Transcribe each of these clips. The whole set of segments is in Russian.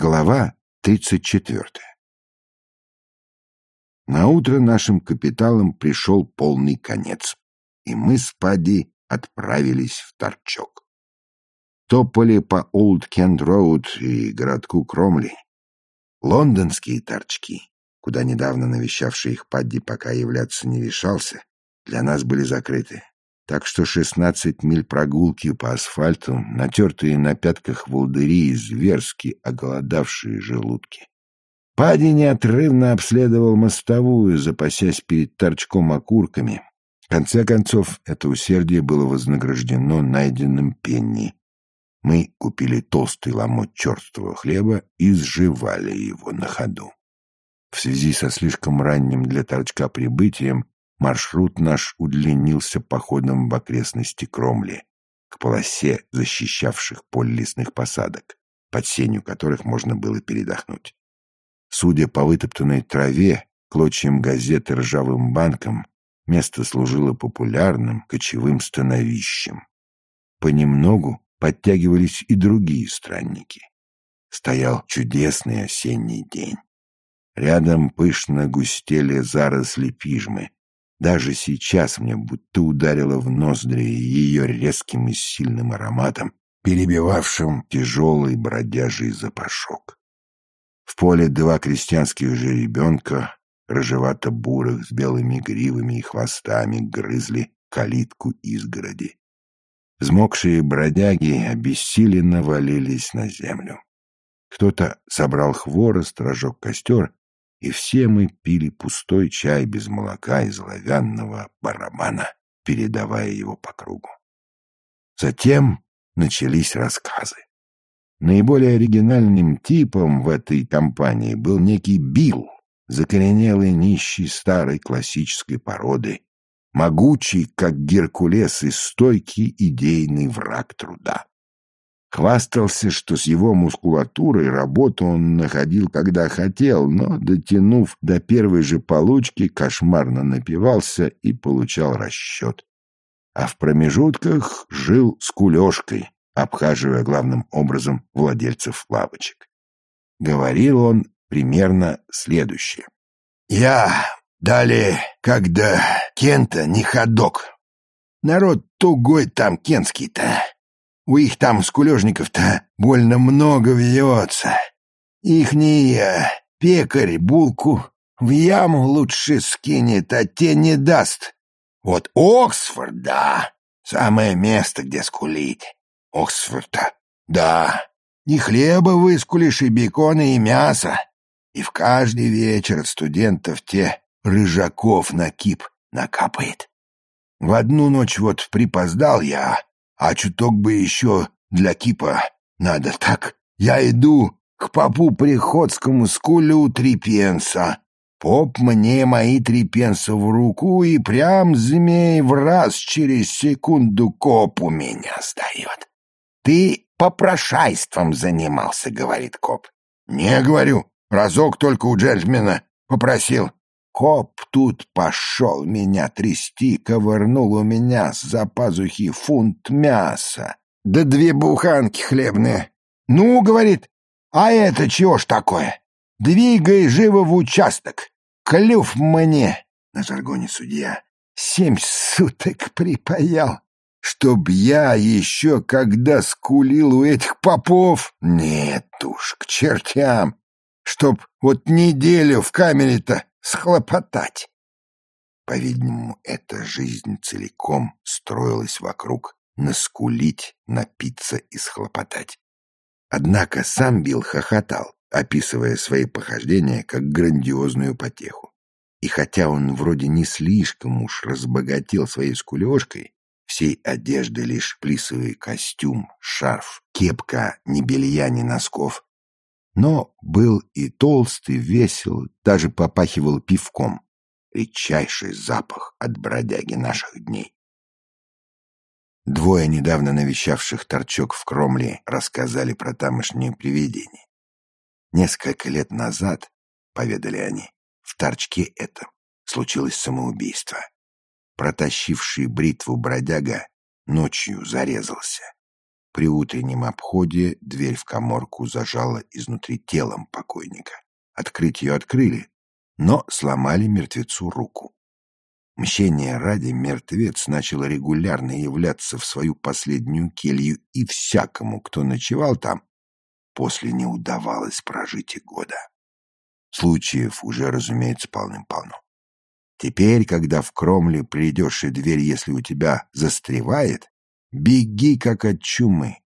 Глава 34 На утро нашим капиталам пришел полный конец, и мы с Падди отправились в Торчок. Топали по Олд Кент Роуд и городку Кромли. Лондонские торчки, куда недавно навещавший их Падди пока являться не решался, для нас были закрыты. Так что шестнадцать миль прогулки по асфальту, натертые на пятках волдыри и зверски оголодавшие желудки. Пади неотрывно обследовал мостовую, запасясь перед торчком окурками. В конце концов, это усердие было вознаграждено найденным пенни. Мы купили толстый ломоть черствого хлеба и сживали его на ходу. В связи со слишком ранним для торчка прибытием маршрут наш удлинился походом в окрестности Кромли, к полосе защищавших поле лесных посадок, под сенью которых можно было передохнуть. Судя по вытоптанной траве, клочьям газеты ржавым банкам, место служило популярным кочевым становищем. Понемногу подтягивались и другие странники. Стоял чудесный осенний день. Рядом пышно густели заросли пижмы, даже сейчас мне будто ударило в ноздри ее резким и сильным ароматом, перебивавшим тяжелый бродяжий запашок. В поле два крестьянских жеребенка, рыжевато-бурых, с белыми гривами и хвостами, грызли калитку изгороди. Взмокшие бродяги обессиленно валились на землю. Кто-то собрал хворост, разжег костер и все мы пили пустой чай без молока из оловянного барабана, передавая его по кругу. Затем начались рассказы. Наиболее оригинальным типом в этой компании был некий Билл, закоренелый нищий старой классической породы, могучий, как Геркулес, и стойкий идейный враг труда. Хвастался, что с его мускулатурой работу он находил, когда хотел, но, дотянув до первой же получки, кошмарно напивался и получал расчет. А в промежутках жил с кулешкой, обхаживая главным образом владельцев лавочек. Говорил он примерно следующее. «Я далее, когда Кента не ходок. Народ тугой там кенский-то». У их там скулежников-то больно много вьется. Ихний пекарь булку в яму лучше скинет, а те не даст. Вот Оксфорд, да, самое место, где скулить. Оксфорд-то, да, и хлеба выскулишь, и бекона, и мясо. И в каждый вечер студентов те рыжаков на кип накапает. В одну ночь вот припоздал я, а чуток бы еще для кипа надо так. Я иду к попу Приходскому скулю три пенса. Поп мне мои три пенса в руку, и прям змей в раз через секунду коп у меня сдает. Ты попрошайством занимался, говорит коп. Не говорю, разок только у джентльмена попросил. Коп тут пошел меня трясти, ковырнул у меня с-за пазухи фунт мяса, да две буханки хлебные. Ну, говорит, а это чего ж такое? Двигай живо в участок. Клюв мне, на жаргоне судья, семь суток припаял. Чтоб я еще когда скулил у этих попов? Нет уж, к чертям. Чтоб вот неделю в камере-то схлопотать. По-видимому, эта жизнь целиком строилась вокруг наскулить, напиться и схлопотать. Однако сам Билл хохотал, описывая свои похождения как грандиозную потеху. И хотя он вроде не слишком уж разбогател своей скулежкой, всей одежды лишь плисовый костюм, шарф, кепка, ни белья, ни носков, но был и толстый, весел, даже попахивал пивком. Редчайший запах от бродяги наших дней. Двое недавно навещавших торчок в Кромле рассказали про тамошнее привидение. Несколько лет назад, поведали они, в торчке этом случилось самоубийство. Протащивший бритву бродяга ночью зарезался. При утреннем обходе дверь в коморку зажала изнутри телом покойника. Открыть ее открыли, но сломали мертвецу руку. Мщение ради мертвец начал регулярно являться в свою последнюю келью, и всякому, кто ночевал там, после не удавалось прожить и года. Случаев уже, разумеется, полным-полно. Теперь, когда в кромле придешь и дверь, если у тебя застревает, беги как от чумы.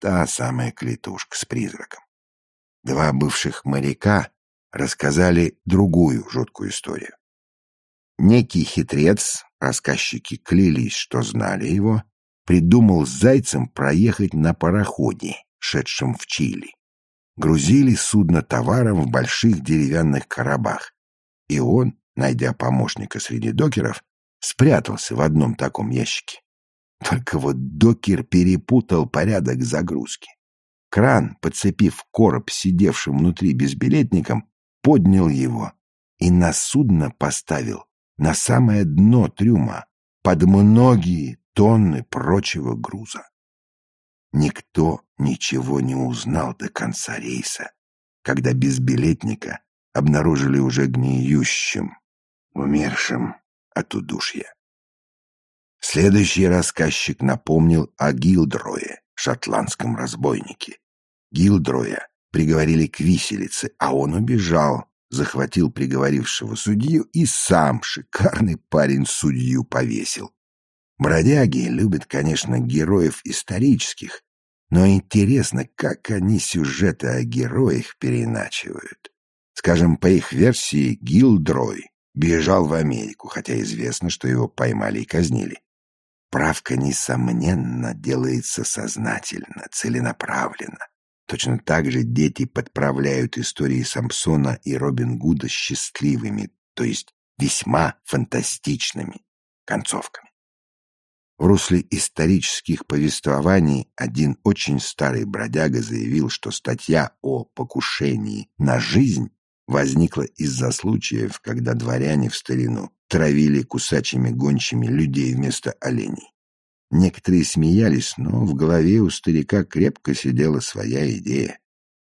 Та самая клетушка с призраком. Два бывших моряка рассказали другую жуткую историю. Некий хитрец, рассказчики клялись, что знали его, придумал с зайцем проехать на пароходе, шедшем в Чили. Грузили судно товаром в больших деревянных коробах, и он, найдя помощника среди докеров, спрятался в одном таком ящике. Только вот докер перепутал порядок загрузки. Кран, подцепив короб сидевшим внутри безбилетником, поднял его и на судно поставил на самое дно трюма под многие тонны прочего груза. Никто ничего не узнал до конца рейса, когда безбилетника обнаружили уже гниющим, умершим от удушья. Следующий рассказчик напомнил о Гилдрое, шотландском разбойнике. Гилдроя приговорили к виселице, а он убежал, захватил приговорившего судью и сам, шикарный парень, судью повесил. Бродяги любят, конечно, героев исторических, но интересно, как они сюжеты о героях переначивают. Скажем, по их версии, Гилдрой бежал в Америку, хотя известно, что его поймали и казнили. Правка, несомненно, делается сознательно, целенаправленно. Точно так же дети подправляют истории Самсона и Робин Гуда счастливыми, то есть весьма фантастичными концовками. В русле исторических повествований один очень старый бродяга заявил, что статья о покушении на жизнь возникла из-за случаев, когда дворяне в старину травили кусачими гончими людей вместо оленей. Некоторые смеялись, но в голове у старика крепко сидела своя идея.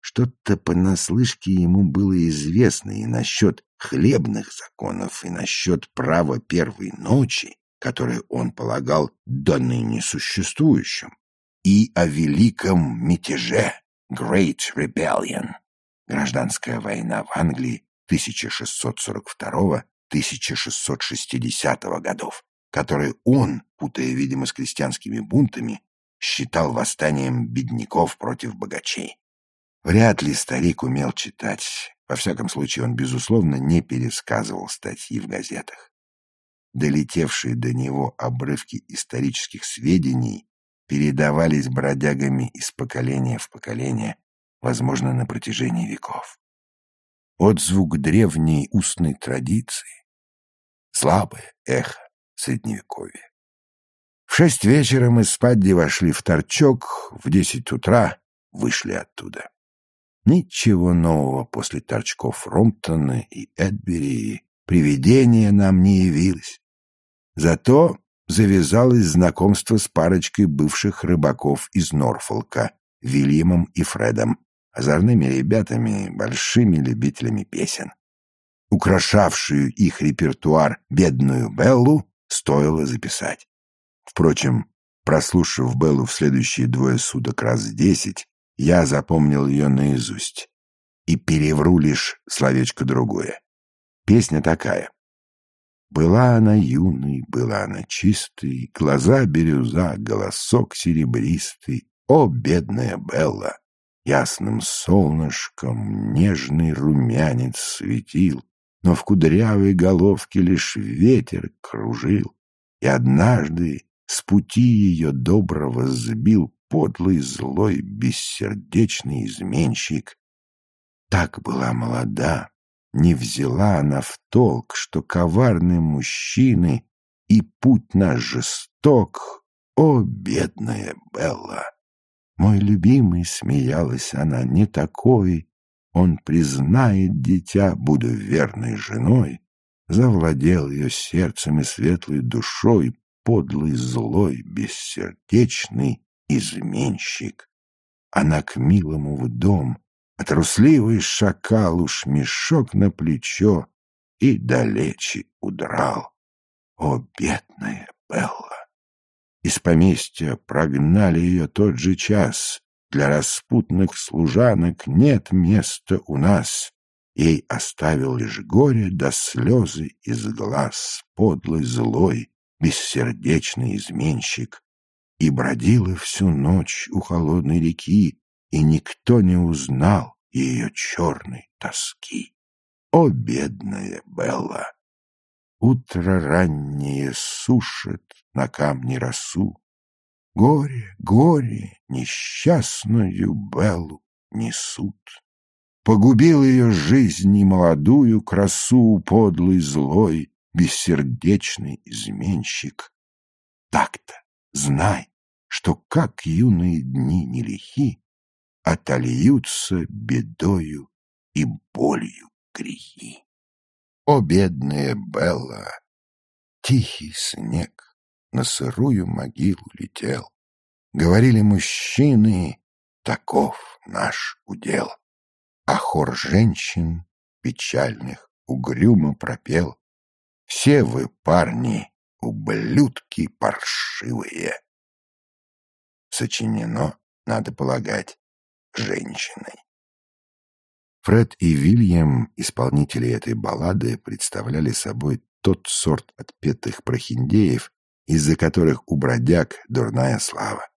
Что-то понаслышке ему было известно и насчет хлебных законов, и насчет права первой ночи, которое он полагал до ныне существующим, и о великом мятеже Great Rebellion, гражданская война в Англии 1642 1660 годов, которые он, путая, видимо, с крестьянскими бунтами, считал восстанием бедняков против богачей. Вряд ли старик умел читать. Во всяком случае, он, безусловно, не пересказывал статьи в газетах. Долетевшие до него обрывки исторических сведений передавались бродягами из поколения в поколение, возможно, на протяжении веков. Отзвук древней устной традиции, слабое эхо Средневековья. В шесть вечера мы с Падди вошли в торчок, в десять утра вышли оттуда. Ничего нового после торчков Ромптона и Эдбери привидение нам не явилось. Зато завязалось знакомство с парочкой бывших рыбаков из Норфолка, Вильямом и Фредом, озорными ребятами, большими любителями песен. Украшавшую их репертуар бедную Беллу стоило записать. Впрочем, прослушав Беллу в следующие двое суток раз десять, я запомнил ее наизусть и перевру лишь словечко другое. Песня такая. Была она юной, была она чистой, глаза бирюза, голосок серебристый. О, бедная Белла! Ясным солнышком нежный румянец светил, но в кудрявой головке лишь ветер кружил, и однажды с пути ее доброго сбил подлый, злой, бессердечный изменщик. Так была молода, не взяла она в толк, что коварны мужчины, и путь наш жесток, о, бедная Белла! Мой любимый, смеялась она, не такой, он признает дитя, буду верной женой, завладел ее сердцем и светлой душой, подлый, злой, бессердечный изменщик. Она к милому в дом, а трусливый шакал уж мешок на плечо и далече удрал. О, бедная Белла! Из поместья прогнали ее тот же час. Для распутных служанок нет места у нас. Ей оставил лишь горе до да слезы из глаз, подлый злой, бессердечный изменщик. И бродила всю ночь у холодной реки, и никто не узнал ее черной тоски. О, бедная Белла! Утро раннее сушит на камне росу. Горе, горе, несчастную Беллу несут. Погубил ее жизнь и молодую красу подлый злой, бессердечный изменщик. Так-то знай, что как юные дни нелихи, отольются бедою и болью грехи. О, бедная Белла! Тихий снег на сырую могилу летел. Говорили мужчины, таков наш удел. А хор женщин печальных угрюмо пропел. Все вы, парни, ублюдки паршивые. Сочинено, надо полагать, женщиной. Фред и Вильям, исполнители этой баллады, представляли собой тот сорт отпетых прохиндеев, из-за которых у бродяг дурная слава.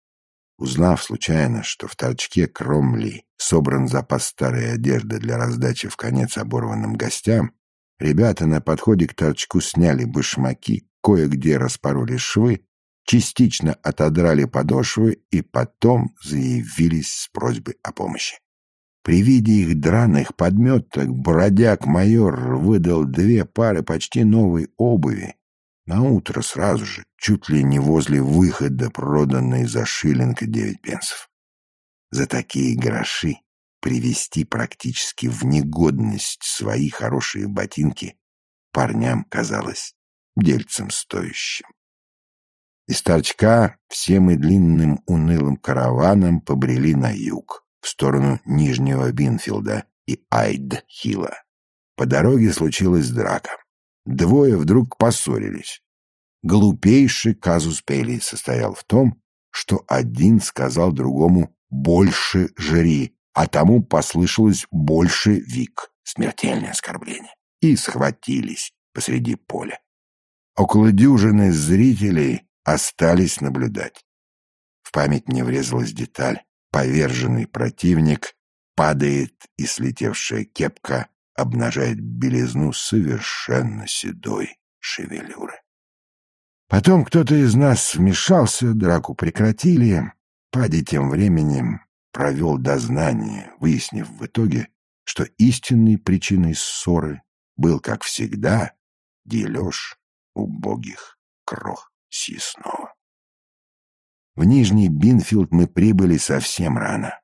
Узнав случайно, что в торчке Кромли собран запас старой одежды для раздачи в конец оборванным гостям, ребята на подходе к торчку сняли башмаки, кое-где распороли швы, частично отодрали подошвы и потом заявились с просьбой о помощи. При виде их драных подметок бродяг-майор выдал две пары почти новой обуви. На утро сразу же, чуть ли не возле выхода, проданной за шиллинг девять пенсов. За такие гроши привести практически в негодность свои хорошие ботинки парням казалось дельцем стоящим. Из торчка все мы длинным унылым караваном побрели на юг в сторону Нижнего Бинфилда и Айд-Хилла. По дороге случилась драка. Двое вдруг поссорились. Глупейший казус Пейли состоял в том, что один сказал другому «больше жри», а тому послышалось «больше вик» — смертельное оскорбление, и схватились посреди поля. Около дюжины зрителей остались наблюдать. В память мне врезалась деталь, Поверженный противник падает, и слетевшая кепка обнажает белизну совершенно седой шевелюры. Потом кто-то из нас вмешался, драку прекратили. Пади тем временем провел дознание, выяснив в итоге, что истинной причиной ссоры был, как всегда, дележ убогих крох съестного. В Нижний Бинфилд мы прибыли совсем рано.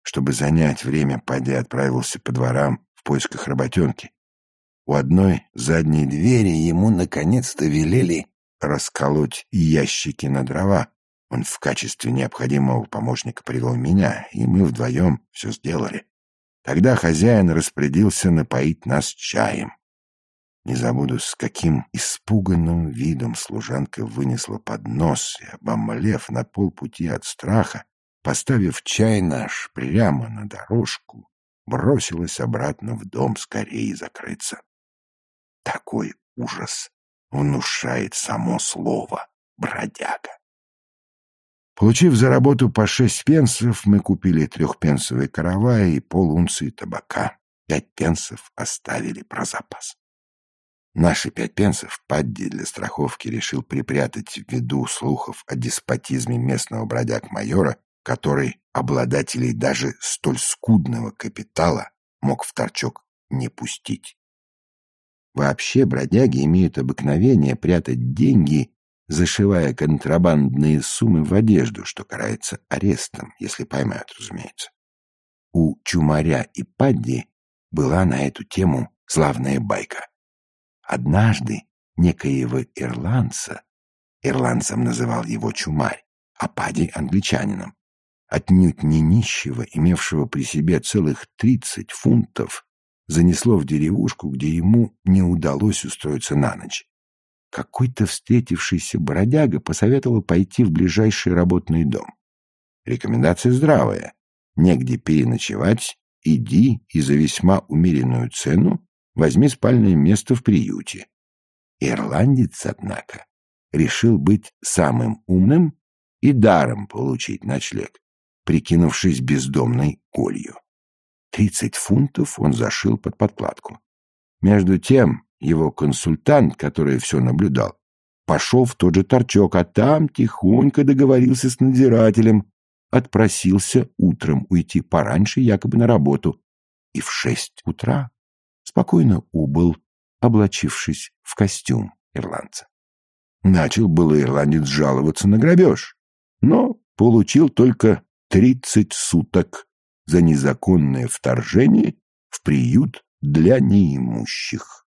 Чтобы занять время, Падя отправился по дворам в поисках работенки. У одной задней двери ему наконец-то велели расколоть ящики на дрова. Он в качестве необходимого помощника привел меня, и мы вдвоем все сделали. Тогда хозяин распорядился напоить нас чаем. Не забуду, с каким испуганным видом служанка вынесла поднос и, обомлев на полпути от страха, поставив чай наш прямо на дорожку, бросилась обратно в дом скорее закрыться. Такой ужас внушает само слово «бродяга». Получив за работу по шесть пенсов, мы купили трехпенсовый каравай и полунции табака. Пять пенсов оставили про запас. Наши пять пенсов Падди для страховки решил припрятать ввиду слухов о деспотизме местного бродяг-майора, который обладателей даже столь скудного капитала мог в торчок не пустить. Вообще бродяги имеют обыкновение прятать деньги, зашивая контрабандные суммы в одежду, что карается арестом, если поймают, разумеется. У Чумаря и Падди была на эту тему славная байка. Однажды некоего ирландца, ирландцем называл его Чумарь, а Пади — англичанином. Отнюдь не нищего, имевшего при себе целых тридцать фунтов, занесло в деревушку, где ему не удалось устроиться на ночь. Какой-то встретившийся бродяга посоветовал пойти в ближайший работный дом. Рекомендация здравая. Негде переночевать, иди и за весьма умеренную цену возьми спальное место в приюте. Ирландец, однако, решил быть самым умным и даром получить ночлег, прикинувшись бездомной колью. Тридцать фунтов он зашил под подкладку. Между тем его консультант, который все наблюдал, пошел в тот же торчок, а там тихонько договорился с надзирателем, отпросился утром уйти пораньше якобы на работу, и в шесть утра спокойно убыл, облачившись в костюм ирландца. Начал было ирландец жаловаться на грабеж, но получил только тридцать суток за незаконное вторжение в приют для неимущих.